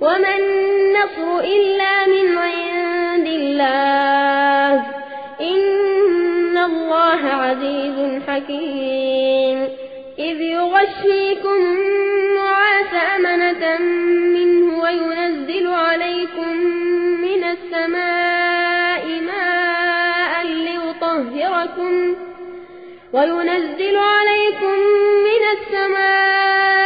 وما النصر إلا من عند الله إن الله عزيز حكيم إذ يغشيكم نعاس أمنة منه وينزل عليكم من السماء ماء ليطهركم وينزل عليكم من السماء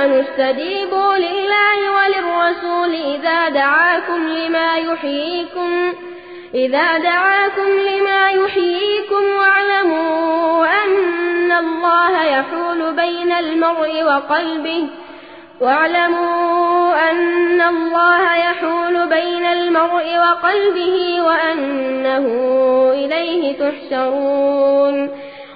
آمنوا استجيبوا لله وللرسول إذا دعاكم لما يحييكم إذا دعاكم لما يحييكم واعلموا أن الله يحول بين المرء وقلبه واعلموا أن الله يحول بين المرء وقلبه وأنه إليه تحشرون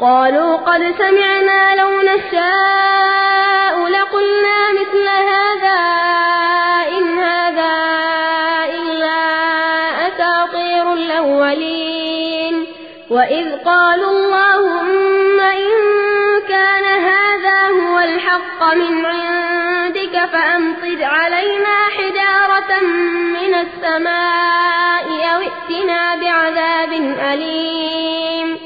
قالوا قد سمعنا لو نشاء لقلنا مثل هذا إن هذا إلا أساطير الأولين. وإذ قالوا اللهم إن كان هذا هو الحق من عندك فأمطر علينا حجارة من السماء أو ائتنا بعذاب أليم.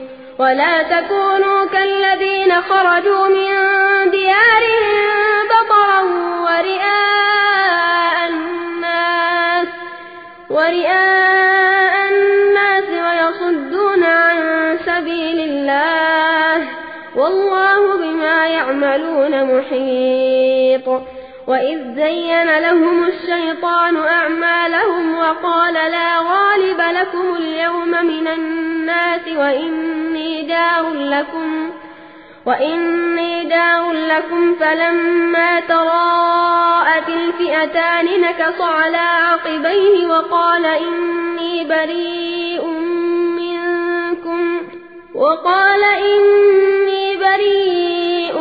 ولا تكونوا كالذين خرجوا من ديارهم بطرا ورئاء الناس ورئاء الناس ويصدون عن سبيل الله. والله بما يعملون محيط. وإذ زين لهم الشيطان أعمالهم وقال لا غالب لكم اليوم من الناس وإني دار لكم وإني دار لكم فلما تراءت الفئتان نكص على عقبيه وقال إني بريء منكم وقال إني بريء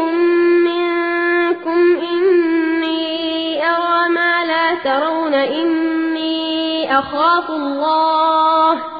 منكم إني أرى ما لا ترون إني أخاف الله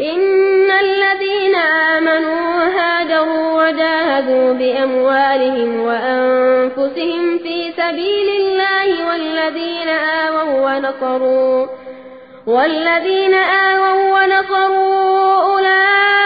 إن الذين آمنوا وهاجروا وجاهدوا بأموالهم وأنفسهم في سبيل الله والذين آووا ونصروا والذين آووا ونصروا أولئك